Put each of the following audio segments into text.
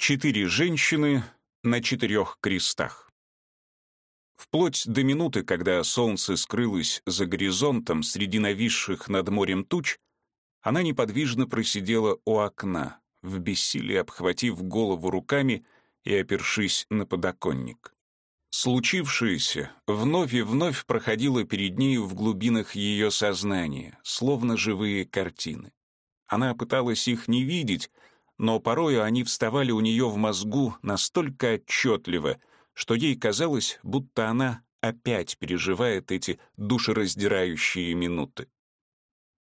Четыре женщины на четырех крестах. Вплоть до минуты, когда солнце скрылось за горизонтом среди нависших над морем туч, она неподвижно просидела у окна, в бессилии обхватив голову руками и опершись на подоконник. Случившееся вновь и вновь проходило перед нею в глубинах ее сознания, словно живые картины. Она пыталась их не видеть, но порою они вставали у нее в мозгу настолько отчетливо, что ей казалось, будто она опять переживает эти душераздирающие минуты.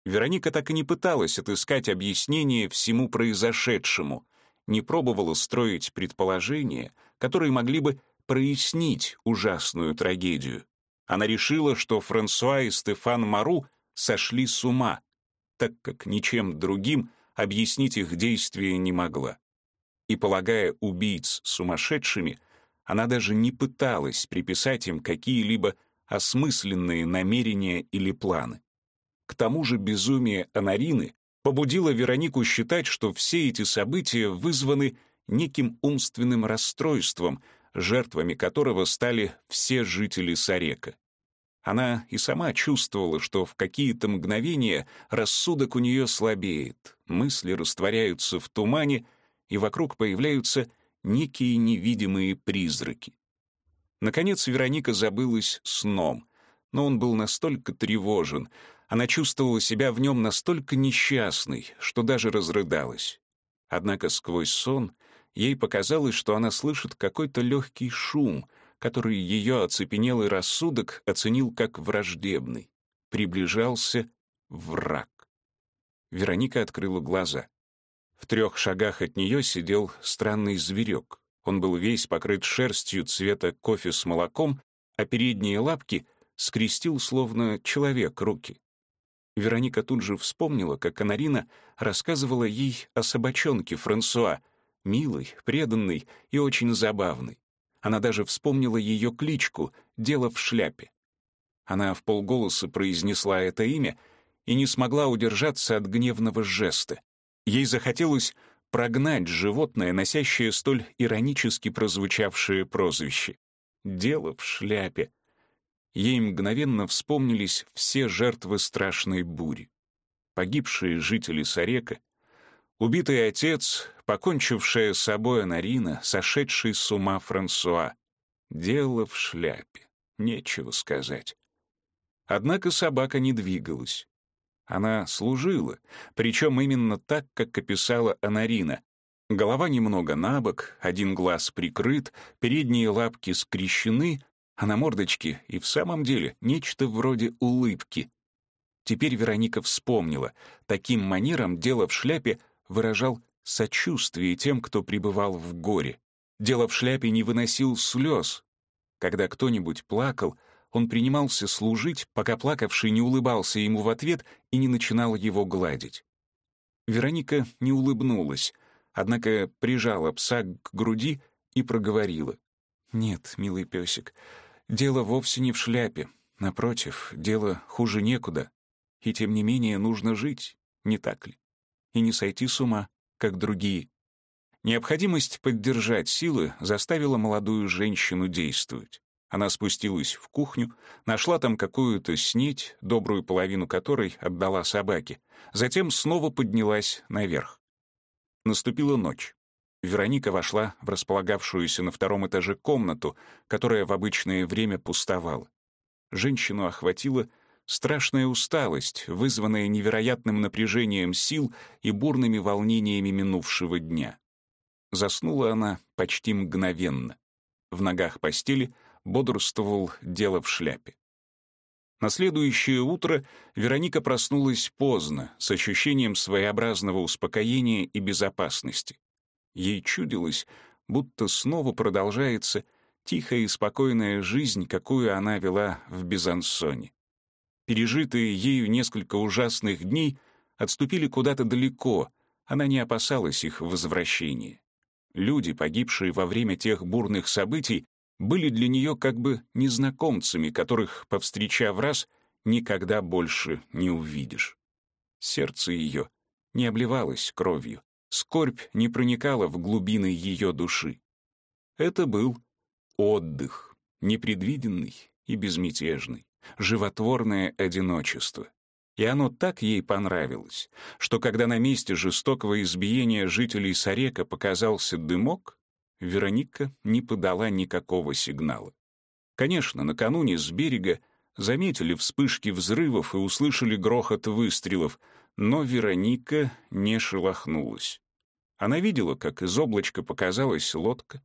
Вероника так и не пыталась отыскать объяснение всему произошедшему, не пробовала строить предположения, которые могли бы прояснить ужасную трагедию. Она решила, что Франсуа и Стефан Мару сошли с ума, так как ничем другим объяснить их действия не могла. И, полагая убийц сумасшедшими, она даже не пыталась приписать им какие-либо осмысленные намерения или планы. К тому же безумие Анарины побудило Веронику считать, что все эти события вызваны неким умственным расстройством, жертвами которого стали все жители Сарека. Она и сама чувствовала, что в какие-то мгновения рассудок у нее слабеет, мысли растворяются в тумане, и вокруг появляются некие невидимые призраки. Наконец Вероника забылась сном, но он был настолько тревожен, она чувствовала себя в нем настолько несчастной, что даже разрыдалась. Однако сквозь сон ей показалось, что она слышит какой-то легкий шум — который ее оцепенелый рассудок оценил как враждебный. Приближался враг. Вероника открыла глаза. В трех шагах от нее сидел странный зверек. Он был весь покрыт шерстью цвета кофе с молоком, а передние лапки скрестил словно человек руки. Вероника тут же вспомнила, как Анарина рассказывала ей о собачонке Франсуа, милой, преданной и очень забавной. Она даже вспомнила ее кличку «Дело в шляпе». Она в полголоса произнесла это имя и не смогла удержаться от гневного жеста. Ей захотелось прогнать животное, носящее столь иронически прозвучавшее прозвище. «Дело в шляпе». Ей мгновенно вспомнились все жертвы страшной бури. Погибшие жители Сарека, Убитый отец, покончившая с собой Анарина, сошедший с ума Франсуа. Дело в шляпе, нечего сказать. Однако собака не двигалась. Она служила, причем именно так, как описала Анарина. Голова немного набок, один глаз прикрыт, передние лапки скрещены, а на мордочке и в самом деле нечто вроде улыбки. Теперь Вероника вспомнила, таким манером дело в шляпе выражал сочувствие тем, кто пребывал в горе. Дело в шляпе не выносил слез. Когда кто-нибудь плакал, он принимался служить, пока плакавший не улыбался ему в ответ и не начинал его гладить. Вероника не улыбнулась, однако прижала пса к груди и проговорила. «Нет, милый песик, дело вовсе не в шляпе. Напротив, дело хуже некуда. И тем не менее нужно жить, не так ли?» И не сойти с ума, как другие. Необходимость поддержать силы заставила молодую женщину действовать. Она спустилась в кухню, нашла там какую-то снеть, добрую половину которой отдала собаке, затем снова поднялась наверх. Наступила ночь. Вероника вошла в располагавшуюся на втором этаже комнату, которая в обычное время пустовала. Женщину охватило Страшная усталость, вызванная невероятным напряжением сил и бурными волнениями минувшего дня. Заснула она почти мгновенно. В ногах постели бодрствовал дело в шляпе. На следующее утро Вероника проснулась поздно, с ощущением своеобразного успокоения и безопасности. Ей чудилось, будто снова продолжается тихая и спокойная жизнь, какую она вела в Безансоне. Пережитые ею несколько ужасных дней отступили куда-то далеко, она не опасалась их возвращения. Люди, погибшие во время тех бурных событий, были для нее как бы незнакомцами, которых, повстречав раз, никогда больше не увидишь. Сердце ее не обливалось кровью, Скорбь не проникала в глубины ее души. Это был отдых, непредвиденный и безмятежный, животворное одиночество. И оно так ей понравилось, что когда на месте жестокого избиения жителей Сарека показался дымок, Вероника не подала никакого сигнала. Конечно, накануне с берега заметили вспышки взрывов и услышали грохот выстрелов, но Вероника не шелохнулась. Она видела, как из облачка показалась лодка,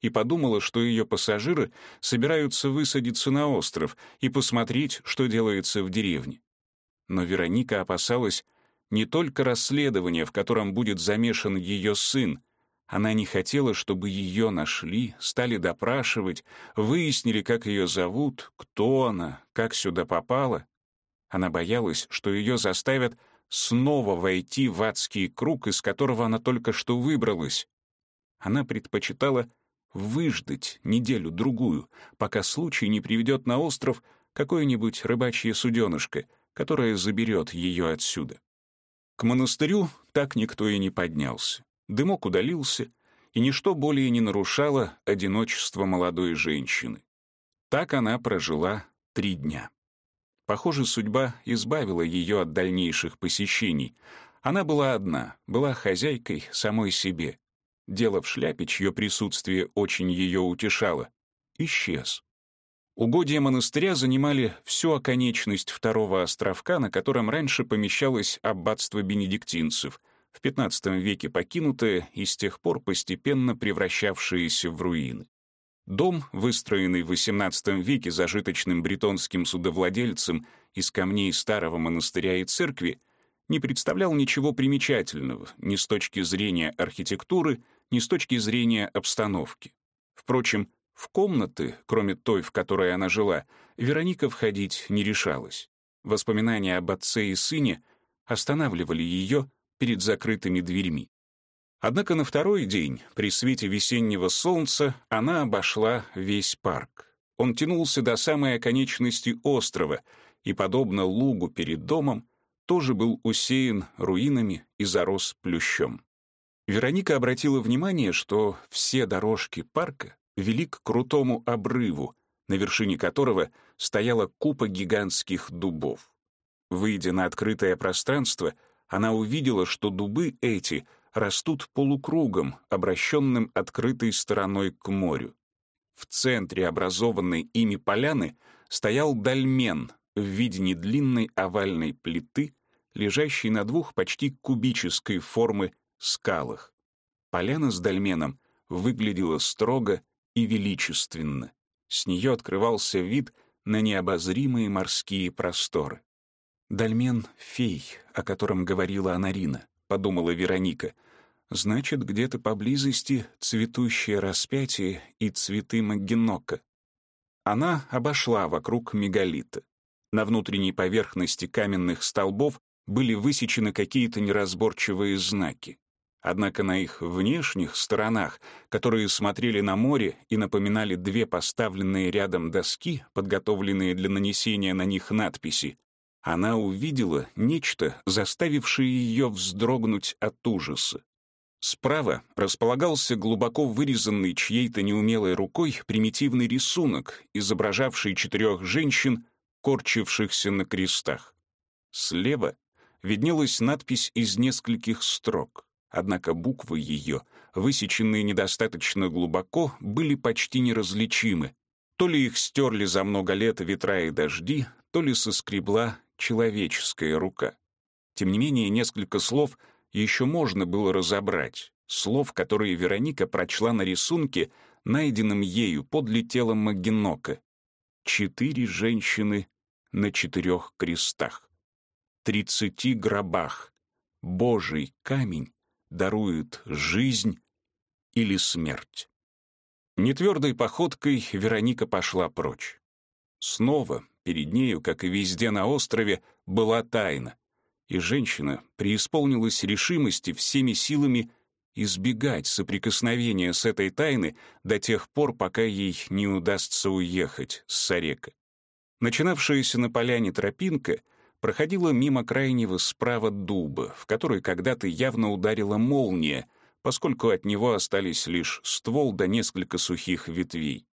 и подумала, что ее пассажиры собираются высадиться на остров и посмотреть, что делается в деревне. Но Вероника опасалась не только расследования, в котором будет замешан ее сын. Она не хотела, чтобы ее нашли, стали допрашивать, выяснили, как ее зовут, кто она, как сюда попала. Она боялась, что ее заставят снова войти в адский круг, из которого она только что выбралась. Она предпочитала выждать неделю-другую, пока случай не приведет на остров какое-нибудь рыбачье суденышко — которая заберет ее отсюда. К монастырю так никто и не поднялся. Дымок удалился, и ничто более не нарушало одиночество молодой женщины. Так она прожила три дня. Похоже, судьба избавила ее от дальнейших посещений. Она была одна, была хозяйкой самой себе. Дело в шляпе, чье присутствие очень ее утешало, исчез. Угодья монастыря занимали всю оконечность второго островка, на котором раньше помещалось аббатство бенедиктинцев, в XV веке покинутое и с тех пор постепенно превращавшееся в руины. Дом, выстроенный в XVIII веке зажиточным бретонским судовладельцем из камней старого монастыря и церкви, не представлял ничего примечательного ни с точки зрения архитектуры, ни с точки зрения обстановки. Впрочем, в комнаты, кроме той, в которой она жила, Вероника входить не решалась. Воспоминания об отце и сыне останавливали ее перед закрытыми дверьми. Однако на второй день, при свете весеннего солнца, она обошла весь парк. Он тянулся до самой оконечности острова и, подобно лугу перед домом, тоже был усеян руинами и зарос плющом. Вероника обратила внимание, что все дорожки парка вели к крутому обрыву, на вершине которого стояла купа гигантских дубов. Выйдя на открытое пространство, она увидела, что дубы эти растут полукругом, обращенным открытой стороной к морю. В центре образованной ими поляны стоял дольмен в виде недлинной овальной плиты, лежащей на двух почти кубической формы скалах. Поляна с дольменом выглядела строго и величественно. С нее открывался вид на необозримые морские просторы. «Дольмен — фей, о котором говорила Анарина», — подумала Вероника. «Значит, где-то поблизости цветущее распятие и цветы Магенока». Она обошла вокруг мегалита. На внутренней поверхности каменных столбов были высечены какие-то неразборчивые знаки. Однако на их внешних сторонах, которые смотрели на море и напоминали две поставленные рядом доски, подготовленные для нанесения на них надписи, она увидела нечто, заставившее ее вздрогнуть от ужаса. Справа располагался глубоко вырезанный чьей-то неумелой рукой примитивный рисунок, изображавший четырех женщин, корчившихся на крестах. Слева виднелась надпись из нескольких строк — Однако буквы ее, высеченные недостаточно глубоко, были почти неразличимы. То ли их стерли за много лет ветра и дожди, то ли соскребла человеческая рука. Тем не менее, несколько слов еще можно было разобрать. Слов, которые Вероника прочла на рисунке, найденном ею подле тела Магенока. Четыре женщины на четырех крестах. Тридцати гробах. Божий камень дарует жизнь или смерть. Нетвердой походкой Вероника пошла прочь. Снова перед нею, как и везде на острове, была тайна, и женщина преисполнилась решимости всеми силами избегать соприкосновения с этой тайны до тех пор, пока ей не удастся уехать с Сарека. Начинавшаяся на поляне тропинка проходила мимо крайнего справа дуба, в который когда-то явно ударила молния, поскольку от него остались лишь ствол да несколько сухих ветвей.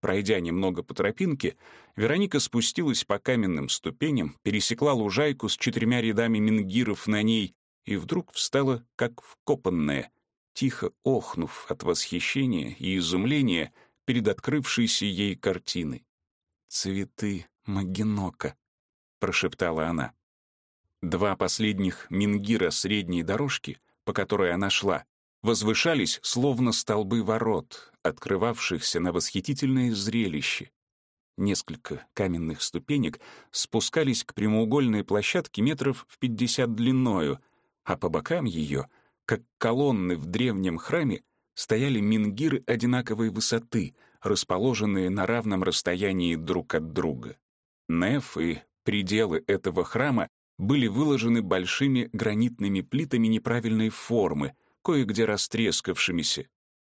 Пройдя немного по тропинке, Вероника спустилась по каменным ступеням, пересекла лужайку с четырьмя рядами мингиров на ней и вдруг встала как вкопанная, тихо охнув от восхищения и изумления перед открывшейся ей картиной. «Цветы Магинока», — прошептала она. Два последних мингира средней дорожки, по которой она шла, возвышались словно столбы ворот, открывавшихся на восхитительное зрелище. Несколько каменных ступенек спускались к прямоугольной площадке метров в пятьдесят длиною, а по бокам ее, как колонны в древнем храме, стояли мингиры одинаковой высоты, расположенные на равном расстоянии друг от друга. Неф и пределы этого храма были выложены большими гранитными плитами неправильной формы, кое-где растрескавшимися.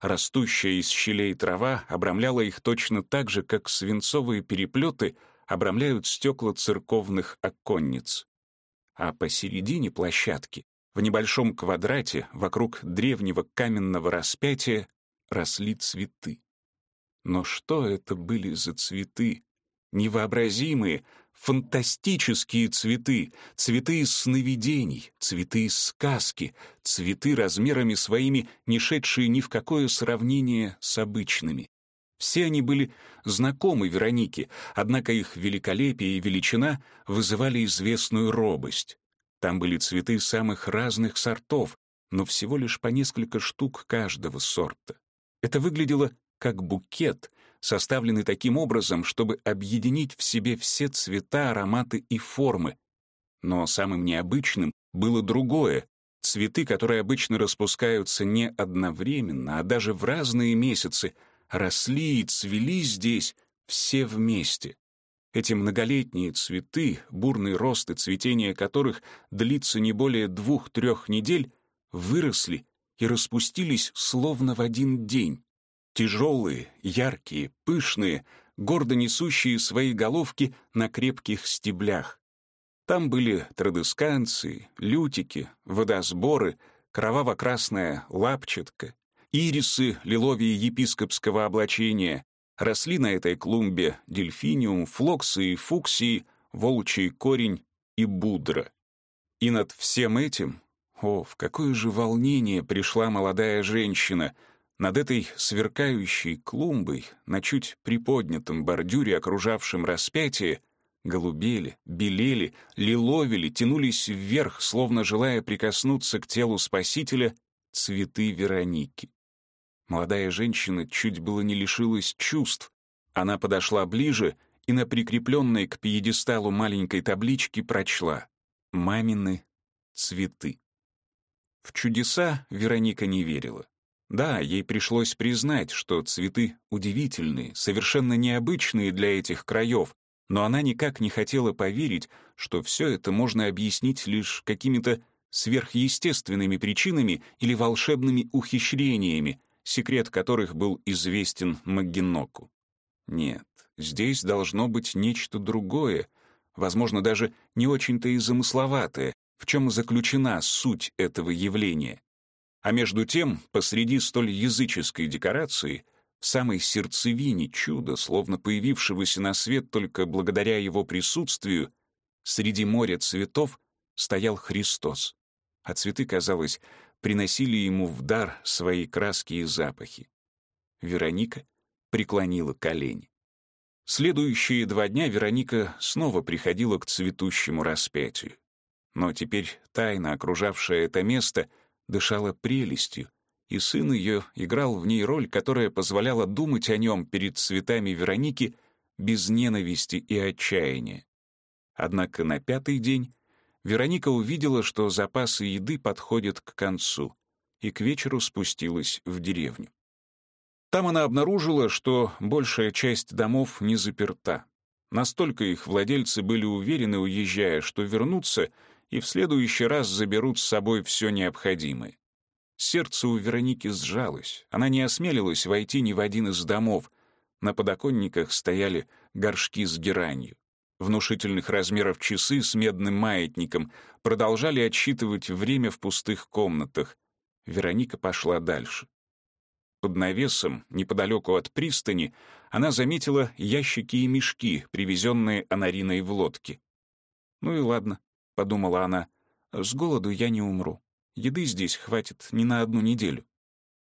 Растущая из щелей трава обрамляла их точно так же, как свинцовые переплеты обрамляют стекла церковных оконниц. А посередине площадки, в небольшом квадрате вокруг древнего каменного распятия, росли цветы. Но что это были за цветы? Невообразимые, фантастические цветы, цветы из сновидений, цветы из сказки, цветы размерами своими, не шедшие ни в какое сравнение с обычными. Все они были знакомы Веронике, однако их великолепие и величина вызывали известную робость. Там были цветы самых разных сортов, но всего лишь по несколько штук каждого сорта. Это выглядело как букет, составлены таким образом, чтобы объединить в себе все цвета, ароматы и формы. Но самым необычным было другое. Цветы, которые обычно распускаются не одновременно, а даже в разные месяцы, росли и цвели здесь все вместе. Эти многолетние цветы, бурный рост и цветение которых длится не более двух-трех недель, выросли и распустились словно в один день. Тяжелые, яркие, пышные, гордо несущие свои головки на крепких стеблях. Там были традысканцы, лютики, водосборы, кроваво-красная лапчатка, ирисы лиловии епископского облачения. Росли на этой клумбе дельфиниум, флоксы и фуксии, волчий корень и будра. И над всем этим, о, в какое же волнение пришла молодая женщина — над этой сверкающей клумбой, на чуть приподнятом бордюре, окружавшем распятие, голубели, белели, лиловили, тянулись вверх, словно желая прикоснуться к телу Спасителя, цветы Вероники. Молодая женщина чуть было не лишилась чувств. Она подошла ближе и на прикрепленной к пьедесталу маленькой табличке прочла «Мамины цветы». В чудеса Вероника не верила. Да, ей пришлось признать, что цветы удивительные, совершенно необычные для этих краев, но она никак не хотела поверить, что все это можно объяснить лишь какими-то сверхъестественными причинами или волшебными ухищрениями, секрет которых был известен Магиноку. Нет, здесь должно быть нечто другое, возможно, даже не очень-то и замысловатое, в чем заключена суть этого явления. А между тем, посреди столь языческой декорации, в самой сердцевине чуда, словно появившегося на свет только благодаря его присутствию, среди моря цветов стоял Христос, а цветы, казалось, приносили ему в дар свои краски и запахи. Вероника преклонила колени. Следующие два дня Вероника снова приходила к цветущему распятию. Но теперь тайна, окружавшая это место — дышала прелестью, и сын ее играл в ней роль, которая позволяла думать о нем перед цветами Вероники без ненависти и отчаяния. Однако на пятый день Вероника увидела, что запасы еды подходят к концу, и к вечеру спустилась в деревню. Там она обнаружила, что большая часть домов не заперта. Настолько их владельцы были уверены, уезжая, что вернуться — и в следующий раз заберут с собой все необходимое. Сердце у Вероники сжалось. Она не осмелилась войти ни в один из домов. На подоконниках стояли горшки с геранью. Внушительных размеров часы с медным маятником продолжали отсчитывать время в пустых комнатах. Вероника пошла дальше. Под навесом, неподалеку от пристани, она заметила ящики и мешки, привезенные Анариной в лодке. «Ну и ладно», — подумала она, — «с голоду я не умру. Еды здесь хватит не на одну неделю».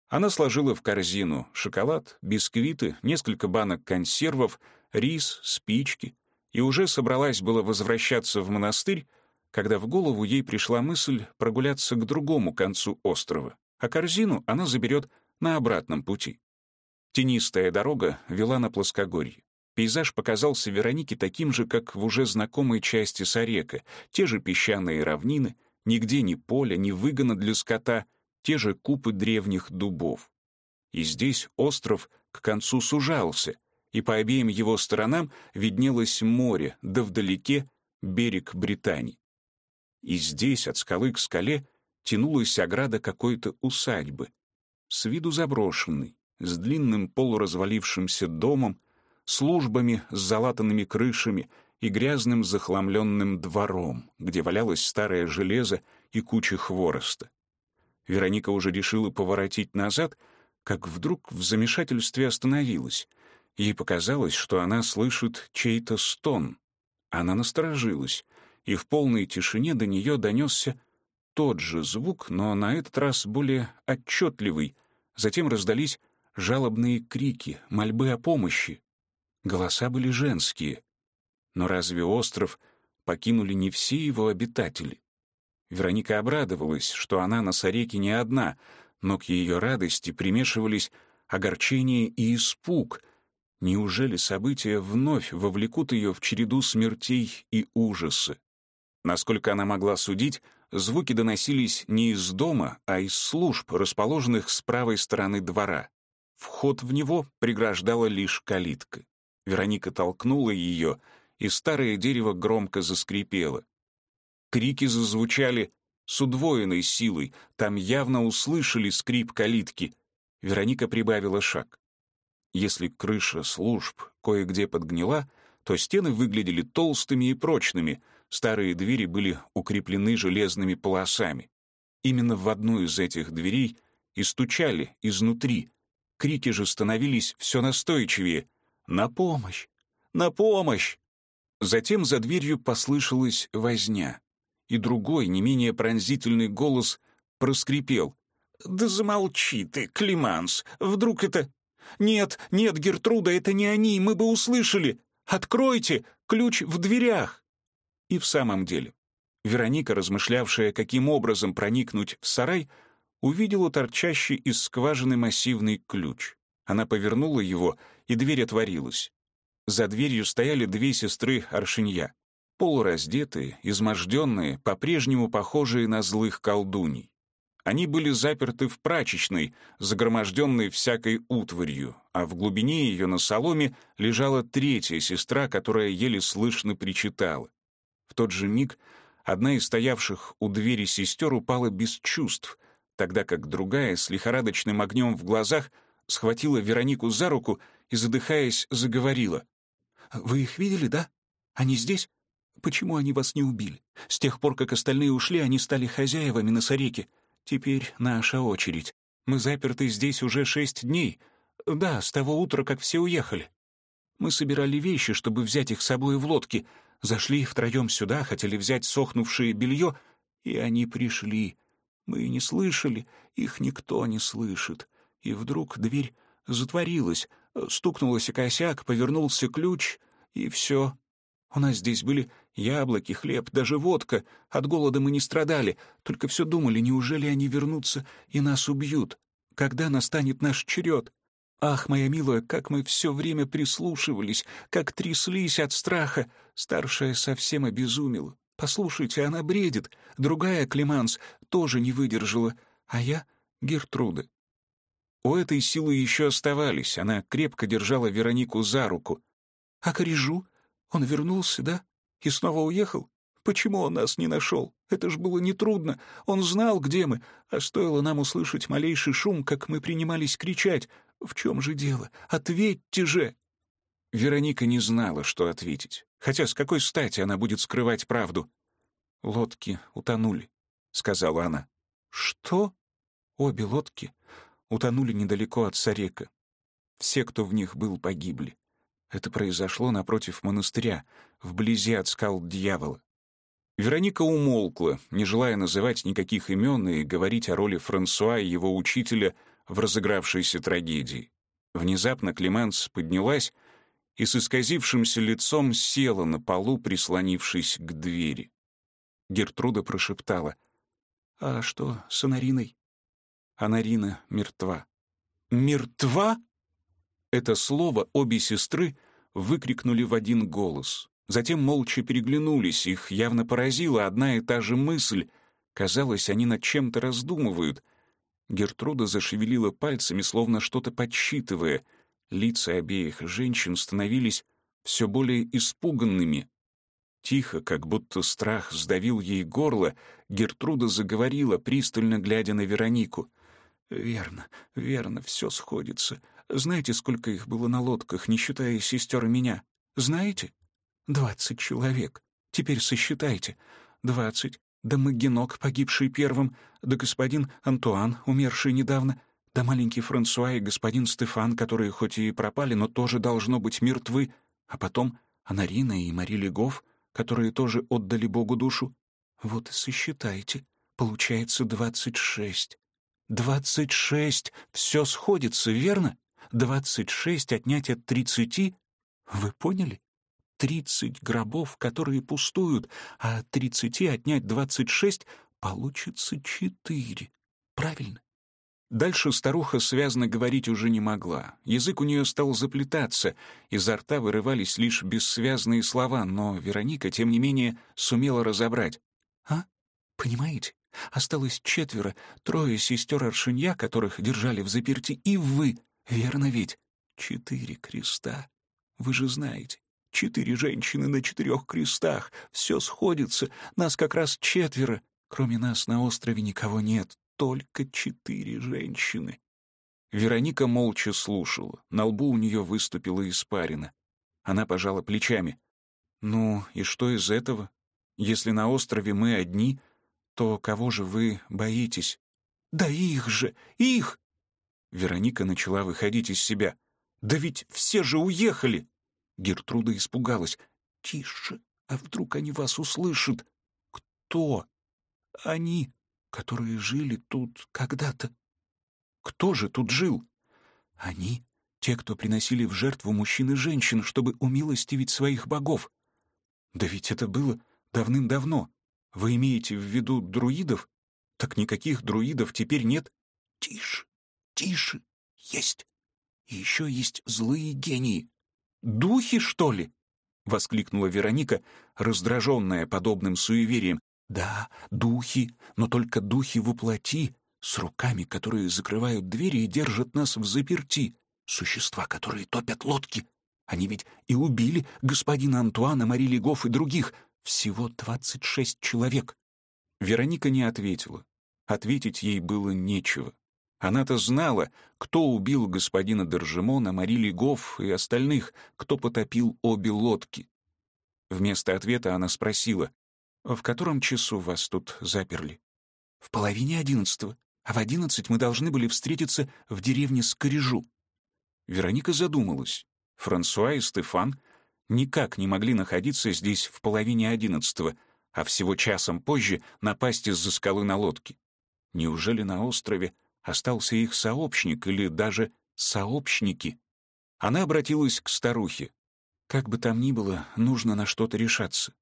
Она сложила в корзину шоколад, бисквиты, несколько банок консервов, рис, спички и уже собралась было возвращаться в монастырь, когда в голову ей пришла мысль прогуляться к другому концу острова, а корзину она заберет на обратном пути. Тенистая дорога вела на плоскогорье. Пейзаж показался Веронике таким же, как в уже знакомой части Сарека, те же песчаные равнины, нигде ни поля, ни выгона для скота, те же купы древних дубов. И здесь остров к концу сужался, и по обеим его сторонам виднелось море, да вдалеке — берег Британии. И здесь, от скалы к скале, тянулась ограда какой-то усадьбы, с виду заброшенный, с длинным полуразвалившимся домом, службами с залатанными крышами и грязным захламленным двором, где валялось старое железо и куча хвороста. Вероника уже решила поворотить назад, как вдруг в замешательстве остановилась. Ей показалось, что она слышит чей-то стон. Она насторожилась, и в полной тишине до нее донесся тот же звук, но на этот раз более отчетливый. Затем раздались жалобные крики, мольбы о помощи. Голоса были женские. Но разве остров покинули не все его обитатели? Вероника обрадовалась, что она на Сареке не одна, но к ее радости примешивались огорчение и испуг. Неужели события вновь вовлекут ее в череду смертей и ужаса? Насколько она могла судить, звуки доносились не из дома, а из служб, расположенных с правой стороны двора. Вход в него преграждала лишь калитка. Вероника толкнула ее, и старое дерево громко заскрипело. Крики зазвучали с удвоенной силой, там явно услышали скрип калитки. Вероника прибавила шаг. Если крыша служб кое-где подгнила, то стены выглядели толстыми и прочными, Старые двери были укреплены железными полосами. Именно в одну из этих дверей и стучали изнутри. Крики же становились все настойчивее. «На помощь! На помощь!» Затем за дверью послышалась возня, и другой, не менее пронзительный голос проскрипел. «Да замолчи ты, Климанс! Вдруг это...» «Нет, нет, Гертруда, это не они, мы бы услышали! Откройте! Ключ в дверях!» И в самом деле, Вероника, размышлявшая, каким образом проникнуть в сарай, увидела торчащий из скважины массивный ключ. Она повернула его, и дверь отворилась. За дверью стояли две сестры Аршинья, полураздетые, изможденные, по-прежнему похожие на злых колдуней. Они были заперты в прачечной, загроможденной всякой утварью, а в глубине ее на соломе лежала третья сестра, которая еле слышно причитала. В тот же миг одна из стоявших у двери сестер упала без чувств, тогда как другая с лихорадочным огнем в глазах схватила Веронику за руку и, задыхаясь, заговорила. «Вы их видели, да? Они здесь? Почему они вас не убили? С тех пор, как остальные ушли, они стали хозяевами на Сареке. Теперь наша очередь. Мы заперты здесь уже шесть дней. Да, с того утра, как все уехали. Мы собирали вещи, чтобы взять их с собой в лодке, Зашли втроем сюда, хотели взять сохнувшее белье, и они пришли. Мы не слышали, их никто не слышит. И вдруг дверь затворилась, стукнулся косяк, повернулся ключ, и все. У нас здесь были яблоки, хлеб, даже водка. От голода мы не страдали, только все думали, неужели они вернутся и нас убьют? Когда настанет наш черед? Ах, моя милая, как мы все время прислушивались, как тряслись от страха. Старшая совсем обезумела. Послушайте, она бредит. Другая, Климанс, тоже не выдержала. А я — Гертруда. У этой силы еще оставались. Она крепко держала Веронику за руку. «А Корежу? Он вернулся, да? И снова уехал? Почему он нас не нашел? Это ж было нетрудно. Он знал, где мы. А стоило нам услышать малейший шум, как мы принимались кричать. В чем же дело? Ответьте же!» Вероника не знала, что ответить. Хотя с какой стати она будет скрывать правду? «Лодки утонули», — сказала она. «Что?» «Обе лодки утонули недалеко от Сарека. Все, кто в них был, погибли. Это произошло напротив монастыря, вблизи от скал дьявола. Вероника умолкла, не желая называть никаких имен и говорить о роли Франсуа и его учителя в разыгравшейся трагедии. Внезапно Клеманс поднялась и с исказившимся лицом села на полу, прислонившись к двери. Гертруда прошептала. «А что с Анариной?» Анарина мертва. «Мертва?» Это слово обе сестры выкрикнули в один голос. Затем молча переглянулись, их явно поразила одна и та же мысль. Казалось, они над чем-то раздумывают. Гертруда зашевелила пальцами, словно что-то подсчитывая. Лица обеих женщин становились все более испуганными. Тихо, как будто страх сдавил ей горло, Гертруда заговорила, пристально глядя на Веронику. «Верно, верно, все сходится. Знаете, сколько их было на лодках, не считая сестер и меня? Знаете? Двадцать человек. Теперь сосчитайте. Двадцать. Да Магенок, погибший первым, да господин Антуан, умерший недавно, да маленький Франсуа и господин Стефан, которые хоть и пропали, но тоже должно быть мертвы, а потом Анарина и Мари Легов, которые тоже отдали Богу душу. Вот и сосчитайте. Получается двадцать шесть. Двадцать шесть. Все сходится, верно? Двадцать шесть отнять от тридцати? Вы поняли? Тридцать гробов, которые пустуют, а от тридцати отнять двадцать шесть получится четыре. Правильно? Дальше старуха связно говорить уже не могла. Язык у нее стал заплетаться, изо рта вырывались лишь бессвязные слова, но Вероника, тем не менее, сумела разобрать. «А? Понимаете? Осталось четверо, трое сестер Аршинья, которых держали в заперти, и вы, Верно ведь? Четыре креста. Вы же знаете. Четыре женщины на четырех крестах. Все сходится. Нас как раз четверо. Кроме нас на острове никого нет. Только четыре женщины. Вероника молча слушала. На лбу у нее выступила испарина. Она пожала плечами. «Ну, и что из этого? Если на острове мы одни, то кого же вы боитесь?» «Да их же! Их! Вероника начала выходить из себя. «Да ведь все же уехали!» Гертруда испугалась. «Тише, а вдруг они вас услышат?» «Кто?» «Они, которые жили тут когда-то». «Кто же тут жил?» «Они, те, кто приносили в жертву мужчин и женщин, чтобы умилостивить своих богов». «Да ведь это было давным-давно. Вы имеете в виду друидов? Так никаких друидов теперь нет». «Тише, Тише, есть. И еще есть злые гении. Духи, что ли? Воскликнула Вероника, раздраженная подобным суеверием. Да, духи, но только духи воплоти, с руками, которые закрывают двери и держат нас в заперти. Существа, которые топят лодки. Они ведь и убили господина Антуана, Мари Легов и других. Всего двадцать шесть человек. Вероника не ответила. Ответить ей было нечего. Она-то знала, кто убил господина Держимона, Мари Легов и остальных, кто потопил обе лодки. Вместо ответа она спросила, «В котором часу вас тут заперли?» «В половине одиннадцатого, а в одиннадцать мы должны были встретиться в деревне Скорежу». Вероника задумалась. Франсуа и Стефан никак не могли находиться здесь в половине одиннадцатого, а всего часом позже напасть из-за скалы на лодке. Неужели на острове остался их сообщник или даже сообщники. Она обратилась к старухе. «Как бы там ни было, нужно на что-то решаться.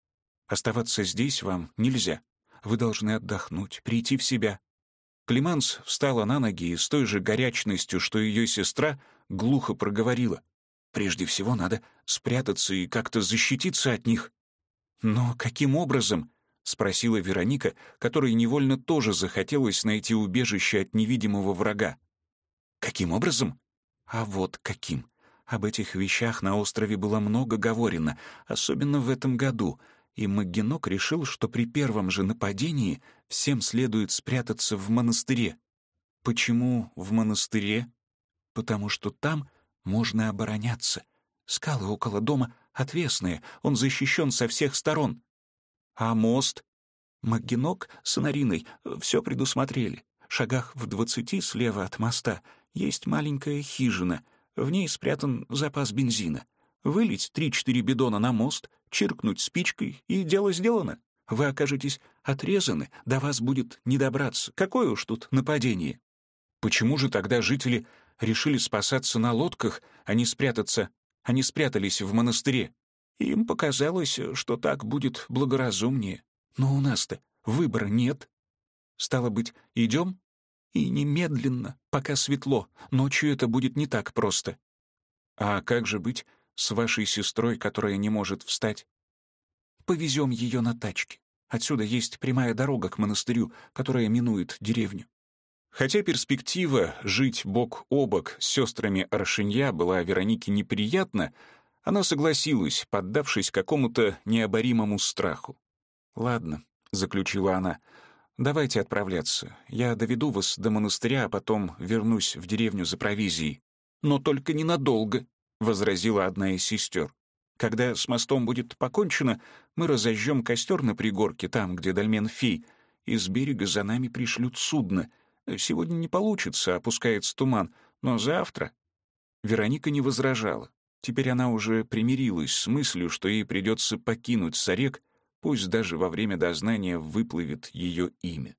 Оставаться здесь вам нельзя. Вы должны отдохнуть, прийти в себя». Климанс встала на ноги и с той же горячностью, что ее сестра, глухо проговорила. «Прежде всего надо спрятаться и как-то защититься от них». «Но каким образом?» — спросила Вероника, которой невольно тоже захотелось найти убежище от невидимого врага. «Каким образом?» «А вот каким. Об этих вещах на острове было много говорено, особенно в этом году, и Магенок решил, что при первом же нападении всем следует спрятаться в монастыре. Почему в монастыре? Потому что там можно обороняться. Скалы около дома отвесные, он защищен со всех сторон. А мост? Макгенок с Анариной все предусмотрели. В шагах в двадцати слева от моста есть маленькая хижина. В ней спрятан запас бензина. Вылить три-четыре бидона на мост, чиркнуть спичкой, и дело сделано. Вы окажетесь отрезаны, до вас будет не добраться. Какое уж тут нападение? Почему же тогда жители решили спасаться на лодках, а не спрятаться, они спрятались в монастыре? Им показалось, что так будет благоразумнее. Но у нас-то выбора нет. Стало быть, идем? И немедленно, пока светло. Ночью это будет не так просто. А как же быть с вашей сестрой, которая не может встать? Повезем ее на тачке. Отсюда есть прямая дорога к монастырю, которая минует деревню. Хотя перспектива жить бок о бок с сестрами Аршинья была Веронике неприятна, она согласилась, поддавшись какому-то необоримому страху. «Ладно», — заключила она, — «давайте отправляться. Я доведу вас до монастыря, а потом вернусь в деревню за провизией». «Но только ненадолго», — возразила одна из сестер. «Когда с мостом будет покончено, мы разожжем костер на пригорке, там, где дольмен фей, и с берега за нами пришлют судно. Сегодня не получится, опускается туман, но завтра...» Вероника не возражала. Теперь она уже примирилась с мыслью, что ей придется покинуть Сарек, пусть даже во время дознания выплывет ее имя.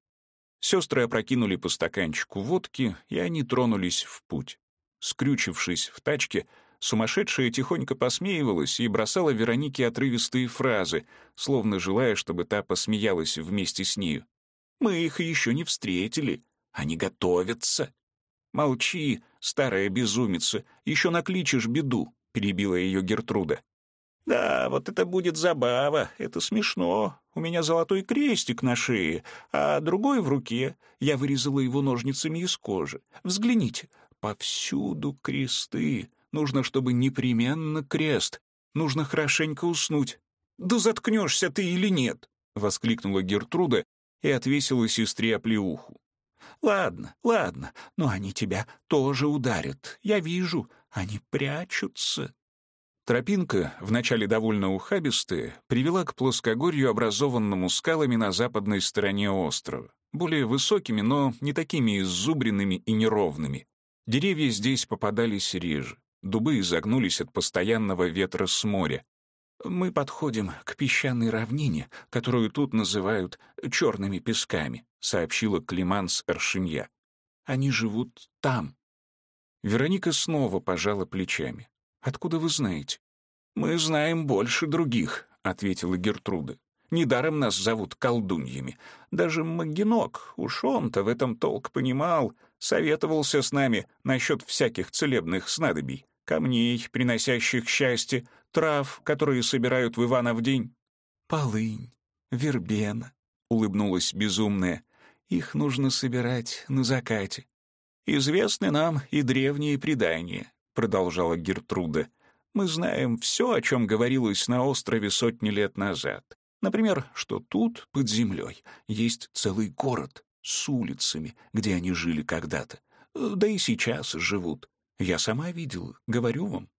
Сестры опрокинули по стаканчику водки, и они тронулись в путь. Скрючившись в тачке, сумасшедшая тихонько посмеивалась и бросала Веронике отрывистые фразы, словно желая, чтобы та посмеялась вместе с нею. «Мы их еще не встретили. Они готовятся». «Молчи, старая безумица, еще накличешь беду», — перебила ее Гертруда. «Да, вот это будет забава, это смешно. У меня золотой крестик на шее, а другой в руке. Я вырезала его ножницами из кожи. Взгляните, повсюду кресты. Нужно, чтобы непременно крест. Нужно хорошенько уснуть. «Да заткнешься ты или нет?» — воскликнула Гертруда и отвесила сестре оплеуху. «Ладно, ладно, но они тебя тоже ударят. Я вижу, они прячутся». Тропинка, вначале довольно ухабистая, привела к плоскогорью, образованному скалами на западной стороне острова, более высокими, но не такими иззубренными и неровными. Деревья здесь попадались реже, дубы изогнулись от постоянного ветра с моря. Мы подходим к песчаной равнине, которую тут называют «черными песками», сообщила Климанс Аршинья. Они живут там, Вероника снова пожала плечами. «Откуда вы знаете?» «Мы знаем больше других», — ответила Гертруда. «Недаром нас зовут колдуньями. Даже Магинок, уж он-то в этом толк понимал, советовался с нами насчет всяких целебных снадобий, камней, приносящих счастье, трав, которые собирают в Иванов день». «Полынь, вербена», — улыбнулась безумная. «Их нужно собирать на закате. «Известны нам и древние предания», — продолжала Гертруда. «Мы знаем все, о чем говорилось на острове сотни лет назад. Например, что тут, под землей, есть целый город с улицами, где они жили когда-то. Да и сейчас живут. Я сама видела, говорю вам».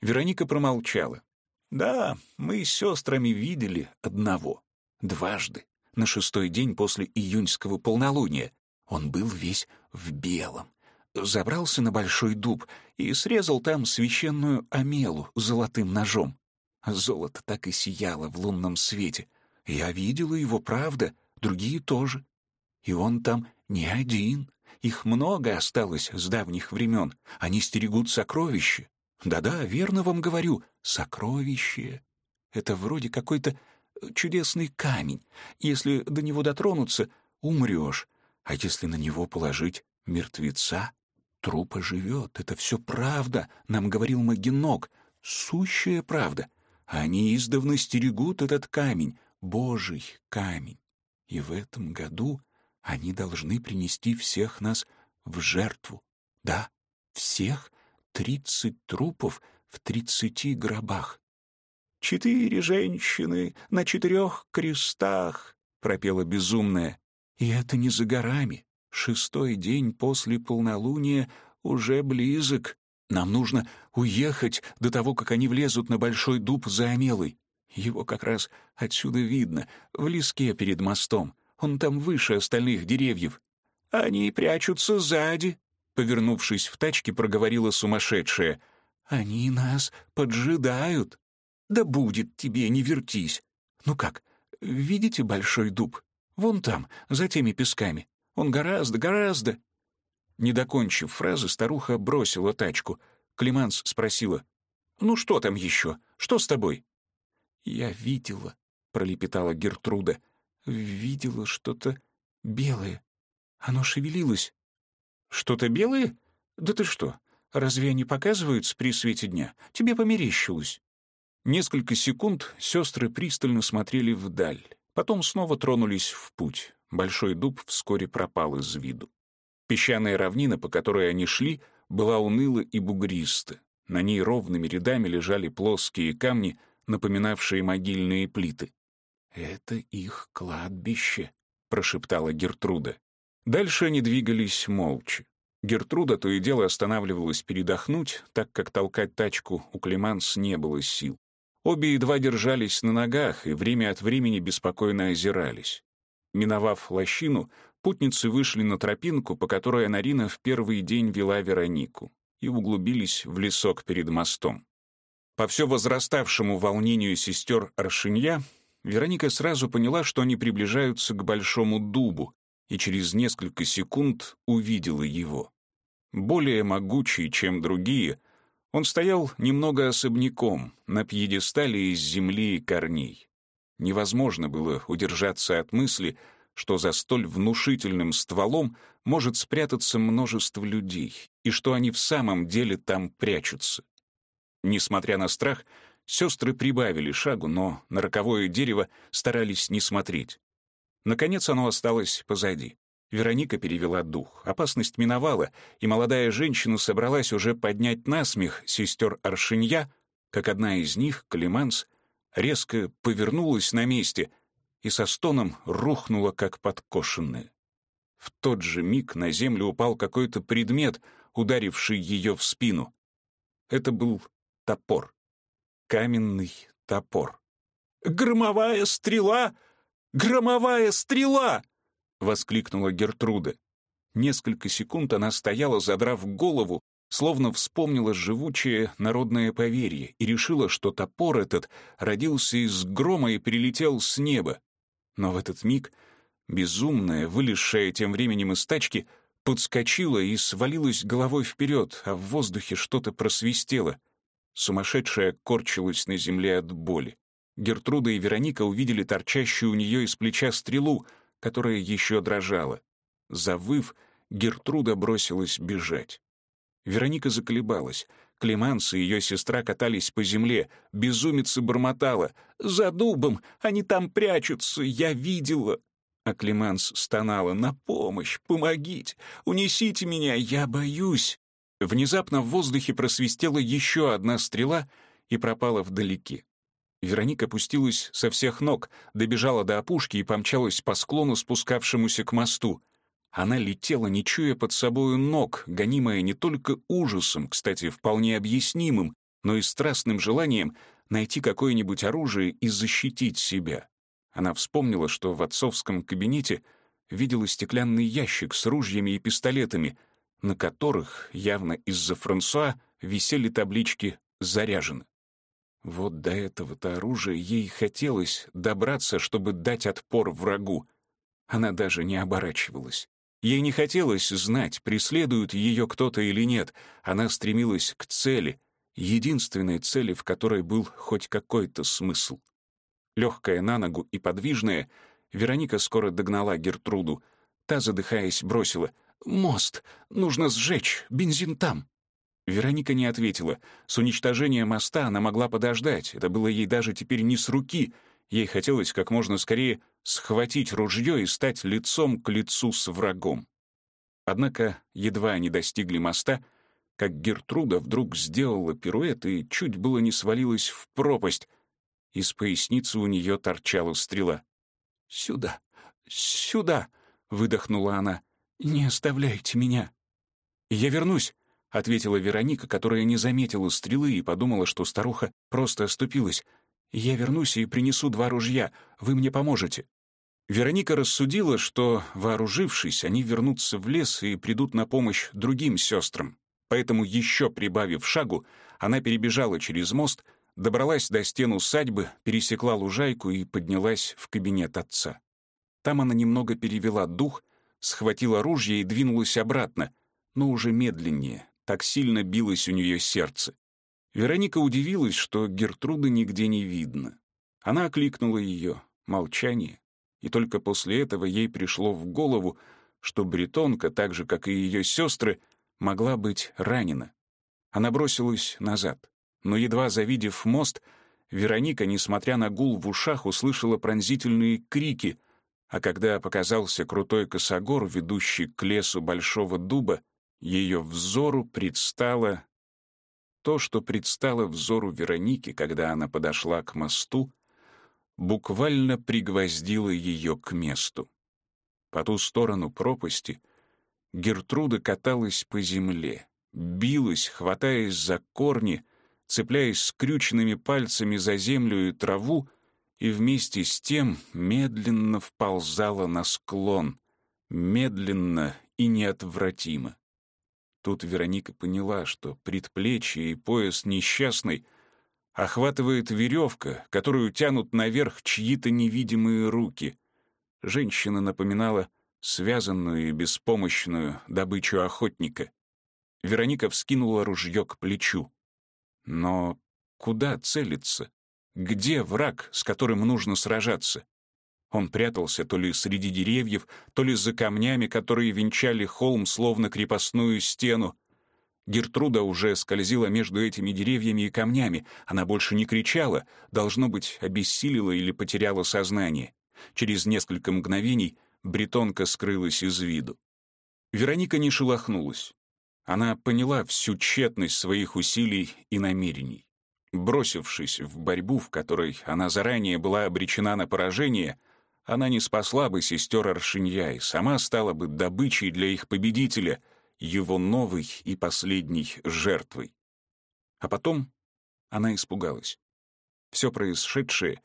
Вероника промолчала. «Да, мы с сестрами видели одного. Дважды. На шестой день после июньского полнолуния. Он был весь в белом. Забрался на большой дуб и срезал там священную амелу золотым ножом. Золото так и сияло в лунном свете. Я видела его, правда, другие тоже. И он там не один. Их много осталось с давних времен. Они стерегут сокровища. Да-да, верно вам говорю, сокровище. Это вроде какой-то чудесный камень. Если до него дотронуться, умрешь. А если на него положить мертвеца, труп оживет. Это все правда, нам говорил Магинок, сущая правда. Они издавна стерегут этот камень, Божий камень. И в этом году они должны принести всех нас в жертву. Да, всех тридцать трупов в тридцати гробах. «Четыре женщины на четырех крестах», — пропела безумная. И это не за горами. Шестой день после полнолуния уже близок. Нам нужно уехать до того, как они влезут на большой дуб за Амелой. Его как раз отсюда видно, в леске перед мостом. Он там выше остальных деревьев. Они прячутся сзади, повернувшись в тачке, проговорила сумасшедшая. Они нас поджидают. Да будет тебе, не вертись. Ну как, видите большой дуб? Вон там, за теми песками. Он гораздо, гораздо. Не докончив фразы, старуха бросила тачку. Климанс спросила. «Ну что там еще? Что с тобой?» «Я видела», — пролепетала Гертруда. «Видела что-то белое. Оно шевелилось». «Что-то белое? Да ты что, разве они показываются при свете дня? Тебе померещилось». Несколько секунд сестры пристально смотрели вдаль, потом снова тронулись в путь. Большой дуб вскоре пропал из виду. Песчаная равнина, по которой они шли, была уныла и бугриста. На ней ровными рядами лежали плоские камни, напоминавшие могильные плиты. «Это их кладбище», — прошептала Гертруда. Дальше они двигались молча. Гертруда то и дело останавливалась передохнуть, так как толкать тачку у Клеманс не было сил. Обе едва держались на ногах и время от времени беспокойно озирались. Миновав лощину, Путницы вышли на тропинку, по которой Анарина в первый день вела Веронику, и углубились в лесок перед мостом. По все возраставшему волнению сестер Аршинья, Вероника сразу поняла, что они приближаются к большому дубу, и через несколько секунд увидела его. Более могучий, чем другие, он стоял немного особняком, на пьедестале из земли и корней. Невозможно было удержаться от мысли — что за столь внушительным стволом может спрятаться множество людей, и что они в самом деле там прячутся. Несмотря на страх, сестры прибавили шагу, но на роковое дерево старались не смотреть. Наконец оно осталось позади. Вероника перевела дух. Опасность миновала, и молодая женщина собралась уже поднять насмех сестер Аршинья, как одна из них, Климанс, резко повернулась на месте и со стоном рухнула, как подкошенная. В тот же миг на землю упал какой-то предмет, ударивший ее в спину. Это был топор. Каменный топор. «Громовая стрела! Громовая стрела!» — воскликнула Гертруда. Несколько секунд она стояла, задрав голову, словно вспомнила живучее народное поверье и решила, что топор этот родился из грома и прилетел с неба. Но в этот миг безумная, вылезшая тем временем из тачки, подскочила и свалилась головой вперед, а в воздухе что-то просвистело. Сумасшедшая корчилась на земле от боли. Гертруда и Вероника увидели торчащую у нее из плеча стрелу, которая еще дрожала. Завыв, Гертруда бросилась бежать. Вероника заколебалась. Клеманс и ее сестра катались по земле. Безумица бормотала. «За дубом! Они там прячутся! Я видела!» А Клеманс стонала. «На помощь! Помогите! Унесите меня! Я боюсь!» Внезапно в воздухе просвистела еще одна стрела и пропала вдалеке. Вероника опустилась со всех ног, добежала до опушки и помчалась по склону, спускавшемуся к мосту. Она летела, не чуя под собою ног, гонимая не только ужасом, кстати, вполне объяснимым, но и страстным желанием найти какое-нибудь оружие и защитить себя. Она вспомнила, что в отцовском кабинете видела стеклянный ящик с ружьями и пистолетами, на которых, явно из-за Франсуа, висели таблички «Заряжено». Вот до этого-то оружия ей хотелось добраться, чтобы дать отпор врагу. Она даже не оборачивалась. Ей не хотелось знать, преследует ее кто-то или нет. Она стремилась к цели, единственной цели, в которой был хоть какой-то смысл. Легкая на ногу и подвижная, Вероника скоро догнала Гертруду. Та, задыхаясь, бросила «Мост! Нужно сжечь! Бензин там!» Вероника не ответила. С уничтожением моста она могла подождать. Это было ей даже теперь не с руки. Ей хотелось как можно скорее схватить ружье и стать лицом к лицу с врагом. Однако едва они достигли моста, как Гертруда вдруг сделала пируэт и чуть было не свалилась в пропасть. Из поясницы у нее торчала стрела. «Сюда, сюда!» — выдохнула она. «Не оставляйте меня!» «Я вернусь!» — ответила Вероника, которая не заметила стрелы и подумала, что старуха просто оступилась. «Я вернусь и принесу два ружья. Вы мне поможете». Вероника рассудила, что, вооружившись, они вернутся в лес и придут на помощь другим сестрам. Поэтому, еще прибавив шагу, она перебежала через мост, добралась до стен усадьбы, пересекла лужайку и поднялась в кабинет отца. Там она немного перевела дух, схватила ружье и двинулась обратно, но уже медленнее, так сильно билось у нее сердце. Вероника удивилась, что Гертруды нигде не видно. Она окликнула ее. Молчание. И только после этого ей пришло в голову, что бретонка, так же, как и ее сестры, могла быть ранена. Она бросилась назад. Но едва завидев мост, Вероника, несмотря на гул в ушах, услышала пронзительные крики, а когда показался крутой косогор, ведущий к лесу Большого Дуба, ее взору предстало то, что предстало взору Вероники, когда она подошла к мосту, буквально пригвоздило ее к месту. По ту сторону пропасти Гертруда каталась по земле, билась, хватаясь за корни, цепляясь скрюченными пальцами за землю и траву, и вместе с тем медленно вползала на склон, медленно и неотвратимо. Тут Вероника поняла, что предплечье и пояс несчастной охватывает веревка, которую тянут наверх чьи-то невидимые руки. Женщина напоминала связанную и беспомощную добычу охотника. Вероника вскинула ружье к плечу. Но куда целиться? Где враг, с которым нужно сражаться? Он прятался то ли среди деревьев, то ли за камнями, которые венчали холм, словно крепостную стену. Гертруда уже скользила между этими деревьями и камнями. Она больше не кричала, должно быть, обессилила или потеряла сознание. Через несколько мгновений бретонка скрылась из виду. Вероника не шелохнулась. Она поняла всю тщетность своих усилий и намерений. Бросившись в борьбу, в которой она заранее была обречена на поражение, она не спасла бы сестер Аршинья и сама стала бы добычей для их победителя, его новой и последней жертвой. А потом она испугалась. Все происшедшее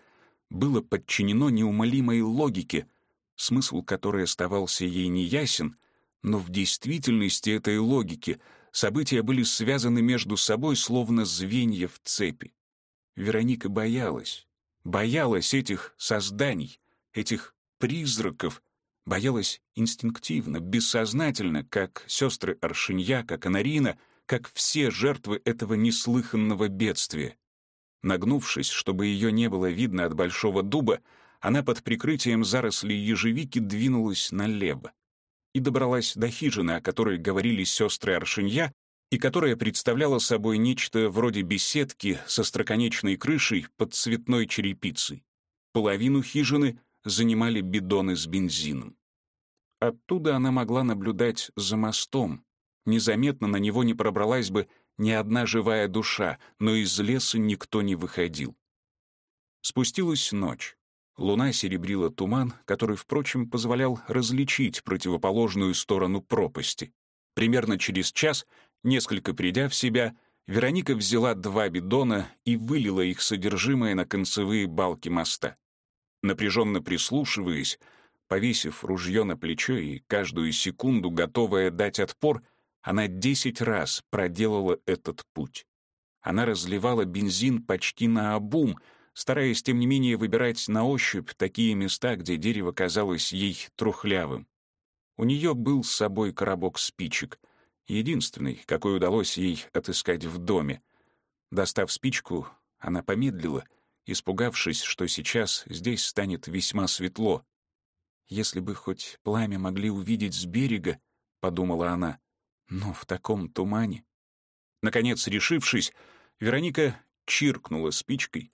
было подчинено неумолимой логике, смысл которой оставался ей неясен, но в действительности этой логики события были связаны между собой словно звенья в цепи. Вероника боялась, боялась этих созданий, этих призраков, боялась инстинктивно, бессознательно, как сестры Аршинья, как Анарина, как все жертвы этого неслыханного бедствия. Нагнувшись, чтобы ее не было видно от большого дуба, она под прикрытием зарослей ежевики двинулась налево и добралась до хижины, о которой говорили сестры Аршинья, и которая представляла собой нечто вроде беседки со строконечной крышей под цветной черепицей. Половину хижины занимали бидоны с бензином. Оттуда она могла наблюдать за мостом. Незаметно на него не пробралась бы ни одна живая душа, но из леса никто не выходил. Спустилась ночь. Луна серебрила туман, который, впрочем, позволял различить противоположную сторону пропасти. Примерно через час, несколько придя в себя, Вероника взяла два бидона и вылила их содержимое на концевые балки моста. Напряженно прислушиваясь, повесив ружье на плечо и каждую секунду готовая дать отпор, она десять раз проделала этот путь. Она разливала бензин почти на обум, стараясь, тем не менее, выбирать на ощупь такие места, где дерево казалось ей трухлявым. У нее был с собой коробок спичек, единственный, какой удалось ей отыскать в доме. Достав спичку, она помедлила — испугавшись, что сейчас здесь станет весьма светло. «Если бы хоть пламя могли увидеть с берега», — подумала она, — «но в таком тумане». Наконец, решившись, Вероника чиркнула спичкой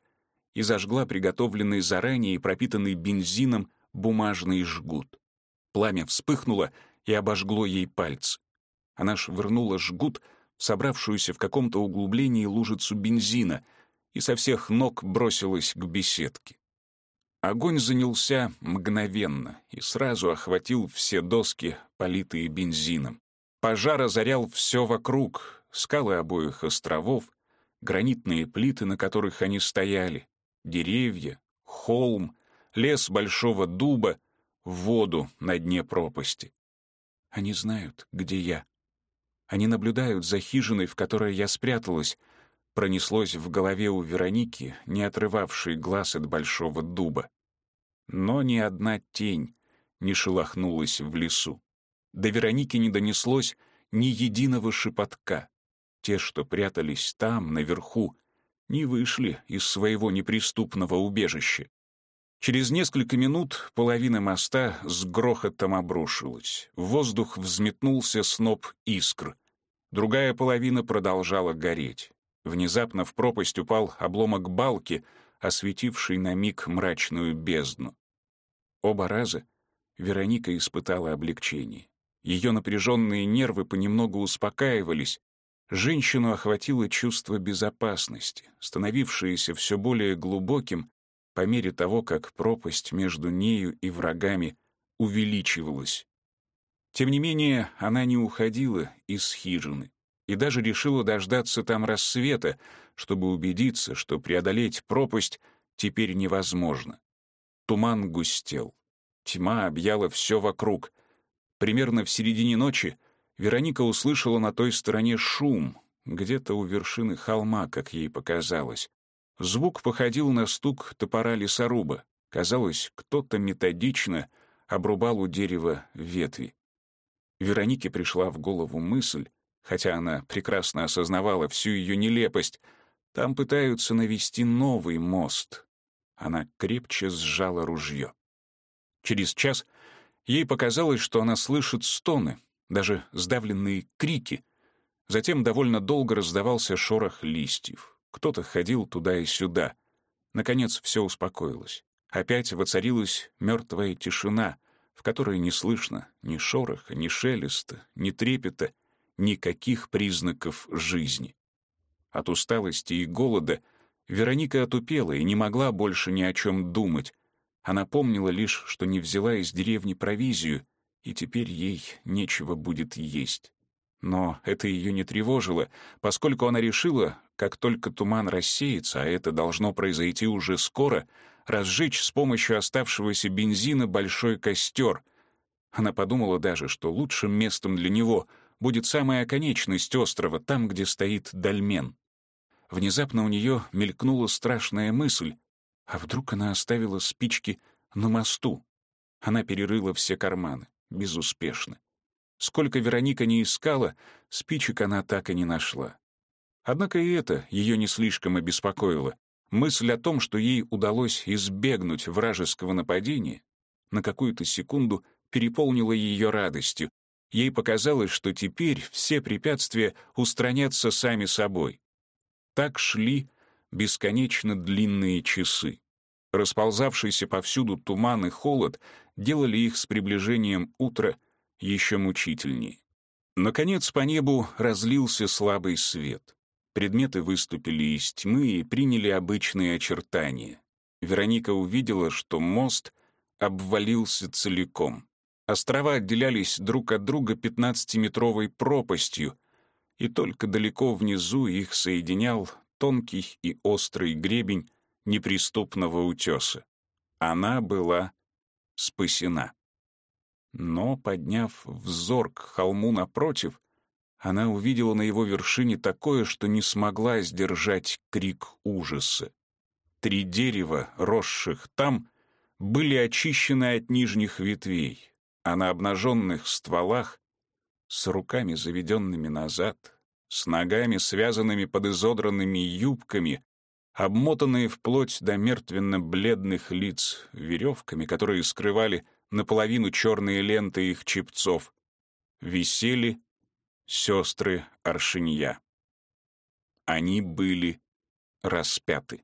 и зажгла приготовленный заранее и пропитанный бензином бумажный жгут. Пламя вспыхнуло и обожгло ей пальцы. Она швырнула жгут в собравшуюся в каком-то углублении лужицу бензина — и со всех ног бросилась к беседке. Огонь занялся мгновенно и сразу охватил все доски, политые бензином. Пожар озарял все вокруг, скалы обоих островов, гранитные плиты, на которых они стояли, деревья, холм, лес большого дуба, воду на дне пропасти. Они знают, где я. Они наблюдают за хижиной, в которой я спряталась, пронеслось в голове у Вероники, не отрывавшей глаз от большого дуба. Но ни одна тень не шелохнулась в лесу. До Вероники не донеслось ни единого шепотка. Те, что прятались там, наверху, не вышли из своего неприступного убежища. Через несколько минут половина моста с грохотом обрушилась. В воздух взметнулся сноп искр. Другая половина продолжала гореть. Внезапно в пропасть упал обломок балки, осветивший на миг мрачную бездну. Оба раза Вероника испытала облегчение. Ее напряженные нервы понемногу успокаивались. Женщину охватило чувство безопасности, становившееся все более глубоким по мере того, как пропасть между нею и врагами увеличивалась. Тем не менее, она не уходила из хижины и даже решила дождаться там рассвета, чтобы убедиться, что преодолеть пропасть теперь невозможно. Туман густел. Тьма объяла все вокруг. Примерно в середине ночи Вероника услышала на той стороне шум, где-то у вершины холма, как ей показалось. Звук походил на стук топора лесоруба. Казалось, кто-то методично обрубал у дерева ветви. Веронике пришла в голову мысль, хотя она прекрасно осознавала всю ее нелепость, там пытаются навести новый мост. Она крепче сжала ружье. Через час ей показалось, что она слышит стоны, даже сдавленные крики. Затем довольно долго раздавался шорох листьев. Кто-то ходил туда и сюда. Наконец все успокоилось. Опять воцарилась мертвая тишина, в которой не слышно ни шороха, ни шелеста, ни трепета, никаких признаков жизни. От усталости и голода Вероника отупела и не могла больше ни о чем думать. Она помнила лишь, что не взяла из деревни провизию, и теперь ей нечего будет есть. Но это ее не тревожило, поскольку она решила, как только туман рассеется, а это должно произойти уже скоро, разжечь с помощью оставшегося бензина большой костер. Она подумала даже, что лучшим местом для него будет самая оконечность острова, там, где стоит дольмен. Внезапно у нее мелькнула страшная мысль, а вдруг она оставила спички на мосту? Она перерыла все карманы, безуспешно. Сколько Вероника не искала, спичек она так и не нашла. Однако и это ее не слишком обеспокоило. Мысль о том, что ей удалось избегнуть вражеского нападения, на какую-то секунду переполнила ее радостью. Ей показалось, что теперь все препятствия устранятся сами собой. Так шли бесконечно длинные часы. Расползавшийся повсюду туман и холод делали их с приближением утра еще мучительнее. Наконец по небу разлился слабый свет. Предметы выступили из тьмы и приняли обычные очертания. Вероника увидела, что мост обвалился целиком. Острова отделялись друг от друга пятнадцатиметровой пропастью, и только далеко внизу их соединял тонкий и острый гребень неприступного утеса. Она была спасена. Но, подняв взор к холму напротив, она увидела на его вершине такое, что не смогла сдержать крик ужаса. Три дерева, росших там, были очищены от нижних ветвей, а на обнаженных стволах, с руками заведенными назад, с ногами, связанными под изодранными юбками, обмотанные вплоть до мертвенно-бледных лиц веревками, которые скрывали наполовину черные ленты их чепцов, висели сестры Аршинья. Они были распяты.